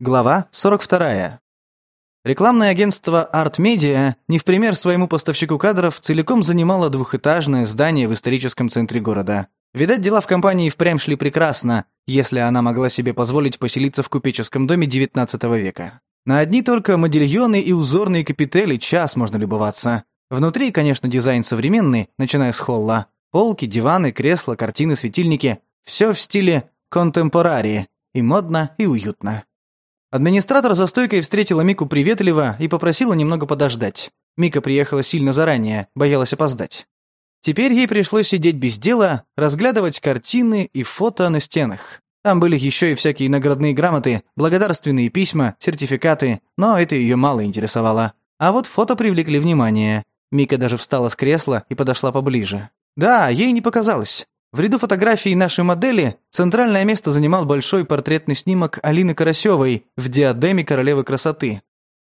Глава 42. Рекламное агентство Art Media, не в пример своему поставщику кадров, целиком занимало двухэтажное здание в историческом центре города. Видать, дела в компании впрямь шли прекрасно, если она могла себе позволить поселиться в купеческом доме XIX века. На одни только модильоны и узорные капители час можно любоваться. Внутри, конечно, дизайн современный, начиная с холла. Полки, диваны, кресла, картины, светильники – все в стиле контемпорари, и модно, и уютно. Администратор за стойкой встретила Мику приветливо и попросила немного подождать. Мика приехала сильно заранее, боялась опоздать. Теперь ей пришлось сидеть без дела, разглядывать картины и фото на стенах. Там были еще и всякие наградные грамоты, благодарственные письма, сертификаты, но это ее мало интересовало. А вот фото привлекли внимание. Мика даже встала с кресла и подошла поближе. Да, ей не показалось. В ряду фотографий нашей модели центральное место занимал большой портретный снимок Алины Карасевой в диадеме королевы красоты.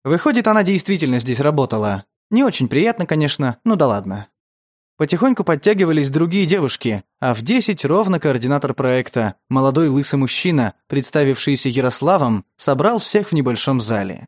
Выходит, она действительно здесь работала. Не очень приятно, конечно, ну да ладно. Потихоньку подтягивались другие девушки, а в 10 ровно координатор проекта, молодой лысый мужчина, представившийся Ярославом, собрал всех в небольшом зале.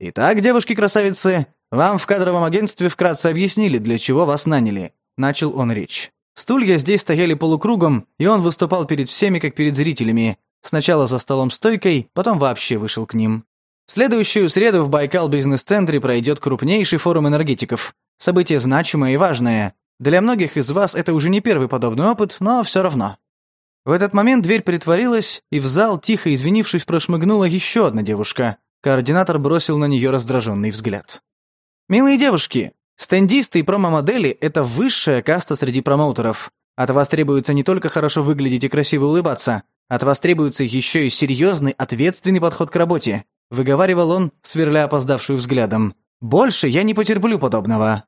«Итак, девушки-красавицы, вам в кадровом агентстве вкратце объяснили, для чего вас наняли», – начал он речь. Стулья здесь стояли полукругом, и он выступал перед всеми, как перед зрителями. Сначала за столом-стойкой, потом вообще вышел к ним. В следующую среду в Байкал бизнес-центре пройдет крупнейший форум энергетиков. Событие значимое и важное. Для многих из вас это уже не первый подобный опыт, но все равно. В этот момент дверь притворилась, и в зал, тихо извинившись, прошмыгнула еще одна девушка. Координатор бросил на нее раздраженный взгляд. «Милые девушки, Стендисты и промо-модели – это высшая каста среди промоутеров. От вас требуется не только хорошо выглядеть и красиво улыбаться, от вас требуется еще и серьезный, ответственный подход к работе, выговаривал он, сверля опоздавшую взглядом. Больше я не потерплю подобного.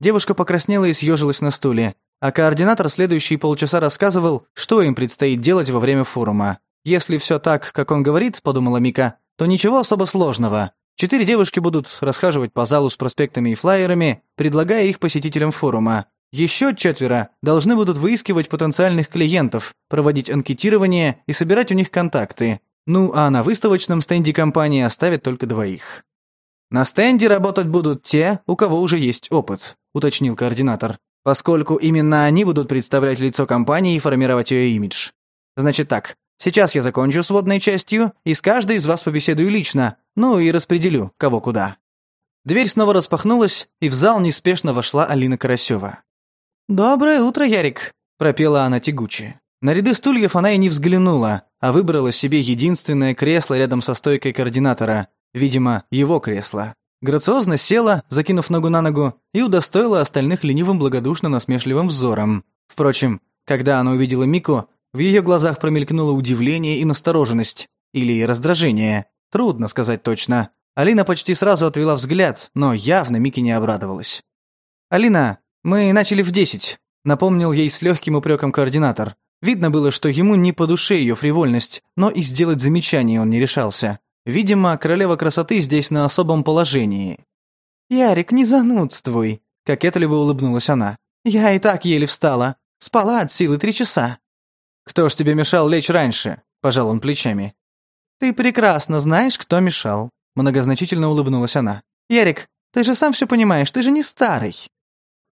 Девушка покраснела и съежилась на стуле, а координатор следующие полчаса рассказывал, что им предстоит делать во время форума. Если все так, как он говорит, подумала Мика, то ничего особо сложного. Четыре девушки будут расхаживать по залу с проспектами и флаерами, предлагая их посетителям форума. Еще четверо должны будут выискивать потенциальных клиентов, проводить анкетирование и собирать у них контакты. Ну, а на выставочном стенде компании оставят только двоих. «На стенде работать будут те, у кого уже есть опыт», — уточнил координатор, «поскольку именно они будут представлять лицо компании и формировать ее имидж. Значит так, Сейчас я закончу с водной частью, и с каждой из вас побеседую лично, ну и распределю, кого куда». Дверь снова распахнулась, и в зал неспешно вошла Алина Карасева. «Доброе утро, Ярик», – пропела она тягуче. На ряды стульев она и не взглянула, а выбрала себе единственное кресло рядом со стойкой координатора, видимо, его кресло. Грациозно села, закинув ногу на ногу, и удостоила остальных ленивым благодушно-насмешливым взором. Впрочем, когда она увидела Мику, в ее глазах промелькнуло удивление и настороженность. Или раздражение. Трудно сказать точно. Алина почти сразу отвела взгляд, но явно Мики не обрадовалась. «Алина, мы начали в десять», — напомнил ей с легким упреком координатор. Видно было, что ему не по душе ее фривольность, но и сделать замечание он не решался. Видимо, королева красоты здесь на особом положении. «Ярик, не занудствуй», — кокетливо улыбнулась она. «Я и так еле встала. Спала от силы три часа». «Кто ж тебе мешал лечь раньше?» – пожал он плечами. «Ты прекрасно знаешь, кто мешал», – многозначительно улыбнулась она. «Ярик, ты же сам все понимаешь, ты же не старый».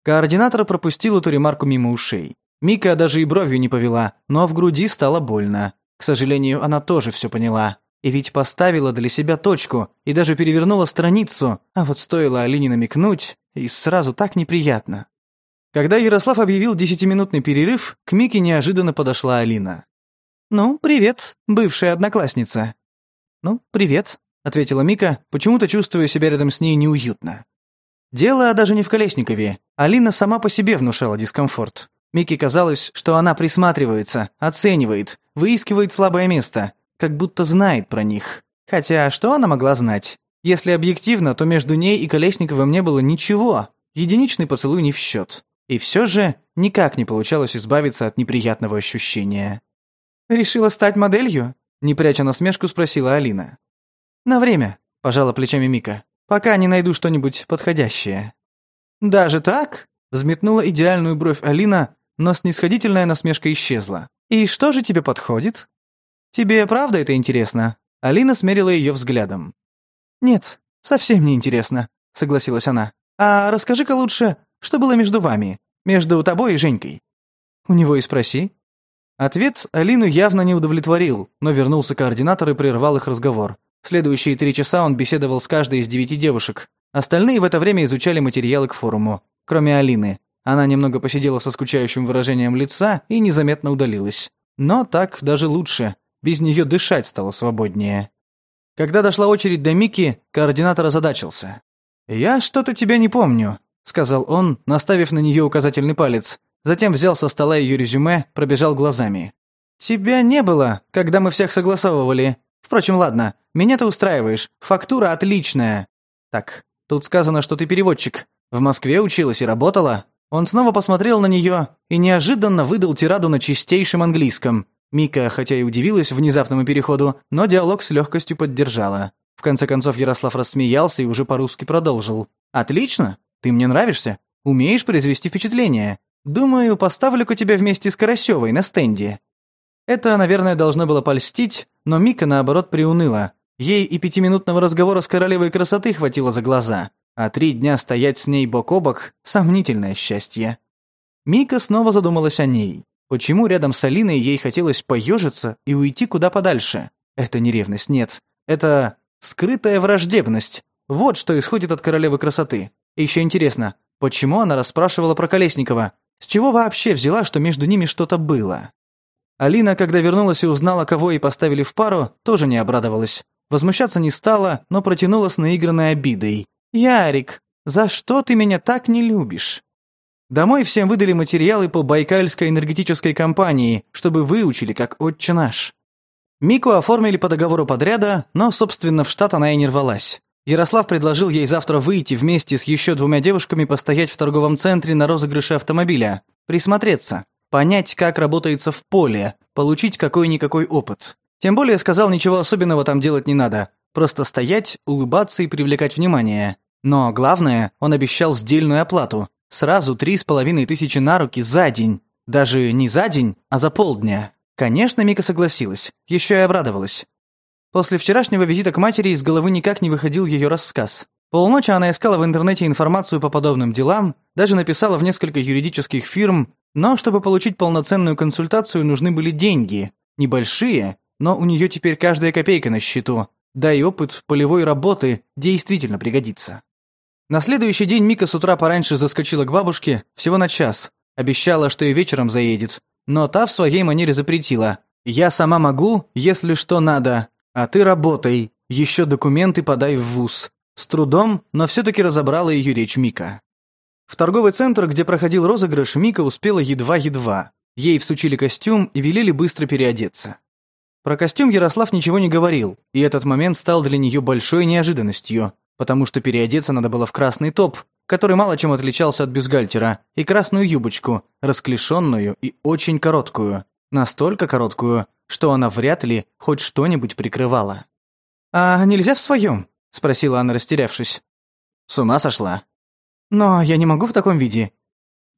Координатор пропустил эту ремарку мимо ушей. Мика даже и бровью не повела, но в груди стало больно. К сожалению, она тоже все поняла. И ведь поставила для себя точку, и даже перевернула страницу, а вот стоило Алине намекнуть, и сразу так неприятно. Когда Ярослав объявил десятиминутный перерыв, к Мике неожиданно подошла Алина. «Ну, привет, бывшая одноклассница». «Ну, привет», — ответила Мика, почему-то чувствуя себя рядом с ней неуютно. Дело даже не в Колесникове. Алина сама по себе внушала дискомфорт. Мике казалось, что она присматривается, оценивает, выискивает слабое место, как будто знает про них. Хотя что она могла знать? Если объективно, то между ней и Колесниковым не было ничего. Единичный поцелуй не в счет. И все же никак не получалось избавиться от неприятного ощущения. «Решила стать моделью?» – не пряча насмешку, спросила Алина. «На время», – пожала плечами Мика, – «пока не найду что-нибудь подходящее». «Даже так?» – взметнула идеальную бровь Алина, но снисходительная насмешка исчезла. «И что же тебе подходит?» «Тебе правда это интересно?» Алина смерила ее взглядом. «Нет, совсем не интересно», — согласилась она. «А расскажи-ка лучше, что было между вами? Между тобой и Женькой?» «У него и спроси». Ответ Алину явно не удовлетворил, но вернулся координатор и прервал их разговор. Следующие три часа он беседовал с каждой из девяти девушек. Остальные в это время изучали материалы к форуму, кроме Алины. Она немного посидела со скучающим выражением лица и незаметно удалилась. Но так даже лучше. Без нее дышать стало свободнее. Когда дошла очередь до Мики, координатор озадачился. «Я что-то тебя не помню. — сказал он, наставив на нее указательный палец. Затем взял со стола ее резюме, пробежал глазами. «Тебя не было, когда мы всех согласовывали. Впрочем, ладно, меня ты устраиваешь, фактура отличная». «Так, тут сказано, что ты переводчик. В Москве училась и работала». Он снова посмотрел на нее и неожиданно выдал тираду на чистейшем английском. Мика, хотя и удивилась внезапному переходу, но диалог с легкостью поддержала. В конце концов Ярослав рассмеялся и уже по-русски продолжил. «Отлично! Ты мне нравишься, умеешь произвести впечатление. Думаю, поставлю-ка тебя вместе с Карасёвой на стенде». Это, наверное, должно было польстить, но Мика, наоборот, приуныла. Ей и пятиминутного разговора с королевой красоты хватило за глаза, а три дня стоять с ней бок о бок – сомнительное счастье. Мика снова задумалась о ней. Почему рядом с Алиной ей хотелось поежиться и уйти куда подальше? Это не ревность, нет. Это скрытая враждебность. Вот что исходит от королевы красоты. И еще интересно, почему она расспрашивала про Колесникова? С чего вообще взяла, что между ними что-то было? Алина, когда вернулась и узнала, кого ей поставили в пару, тоже не обрадовалась. Возмущаться не стала, но протянула с наигранной обидой. «Ярик, за что ты меня так не любишь?» Домой всем выдали материалы по Байкальской энергетической компании, чтобы выучили, как отче наш. Мику оформили по договору подряда, но, собственно, в штат она и не рвалась. Ярослав предложил ей завтра выйти вместе с еще двумя девушками постоять в торговом центре на розыгрыше автомобиля, присмотреться, понять, как работается в поле, получить какой-никакой опыт. Тем более сказал, ничего особенного там делать не надо, просто стоять, улыбаться и привлекать внимание. Но главное, он обещал сдельную оплату. Сразу три с половиной тысячи на руки за день. Даже не за день, а за полдня. Конечно, Мика согласилась, еще и обрадовалась. После вчерашнего визита к матери из головы никак не выходил ее рассказ. Полночи она искала в интернете информацию по подобным делам, даже написала в несколько юридических фирм, но чтобы получить полноценную консультацию нужны были деньги. Небольшие, но у нее теперь каждая копейка на счету. Да и опыт полевой работы действительно пригодится. На следующий день Мика с утра пораньше заскочила к бабушке, всего на час. Обещала, что и вечером заедет. Но та в своей манере запретила. «Я сама могу, если что надо. «А ты работай, еще документы подай в вуз». С трудом, но все-таки разобрала ее речь Мика. В торговый центр, где проходил розыгрыш, Мика успела едва-едва. Ей всучили костюм и велели быстро переодеться. Про костюм Ярослав ничего не говорил, и этот момент стал для нее большой неожиданностью, потому что переодеться надо было в красный топ, который мало чем отличался от бюстгальтера, и красную юбочку, расклешенную и очень короткую. Настолько короткую, что она вряд ли хоть что-нибудь прикрывала. «А нельзя в своем? спросила она, растерявшись. «С ума сошла?» «Но я не могу в таком виде.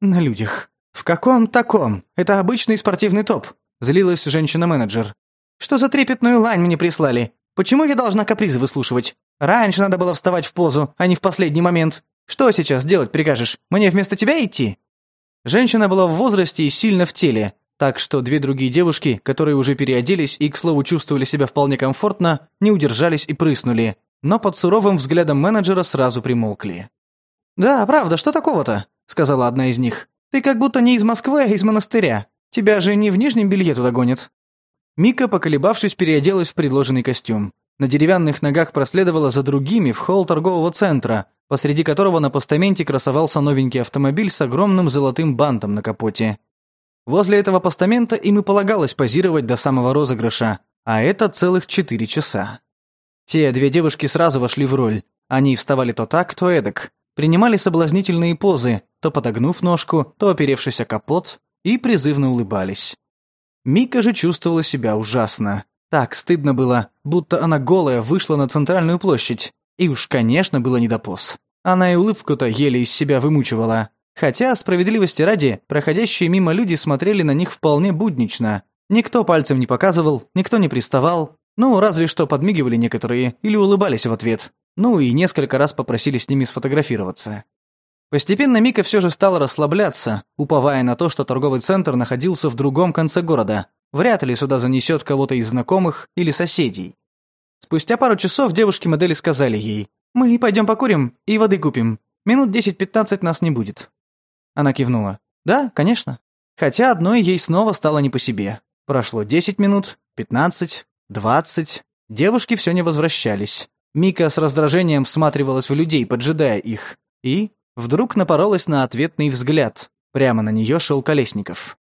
На людях». «В каком таком? Это обычный спортивный топ», — злилась женщина-менеджер. «Что за трепетную лань мне прислали? Почему я должна капризы выслушивать? Раньше надо было вставать в позу, а не в последний момент. Что сейчас делать прикажешь? Мне вместо тебя идти?» Женщина была в возрасте и сильно в теле, так что две другие девушки, которые уже переоделись и, к слову, чувствовали себя вполне комфортно, не удержались и прыснули, но под суровым взглядом менеджера сразу примолкли. «Да, правда, что такого-то?» — сказала одна из них. «Ты как будто не из Москвы, а из монастыря. Тебя же не в нижнем белье туда гонят». Мика, поколебавшись, переоделась в предложенный костюм. На деревянных ногах проследовала за другими в холл торгового центра, посреди которого на постаменте красовался новенький автомобиль с огромным золотым бантом на капоте. Возле этого постамента им и полагалось позировать до самого розыгрыша, а это целых четыре часа. Те две девушки сразу вошли в роль. Они вставали то так, то эдак. Принимали соблазнительные позы, то подогнув ножку, то оперевшись о капот, и призывно улыбались. Мика же чувствовала себя ужасно. Так стыдно было, будто она голая вышла на центральную площадь. И уж, конечно, было не до поз. Она и улыбку-то еле из себя вымучивала. Хотя, справедливости ради, проходящие мимо люди смотрели на них вполне буднично. Никто пальцем не показывал, никто не приставал. Ну, разве что подмигивали некоторые или улыбались в ответ. Ну и несколько раз попросили с ними сфотографироваться. Постепенно Мика все же стал расслабляться, уповая на то, что торговый центр находился в другом конце города. Вряд ли сюда занесет кого-то из знакомых или соседей. Спустя пару часов девушки-модели сказали ей, «Мы пойдем покурим и воды купим. Минут 10-15 нас не будет». Она кивнула. «Да, конечно». Хотя одной ей снова стало не по себе. Прошло 10 минут, 15, 20. Девушки все не возвращались. Мика с раздражением всматривалась в людей, поджидая их. И вдруг напоролась на ответный взгляд. Прямо на нее шел Колесников.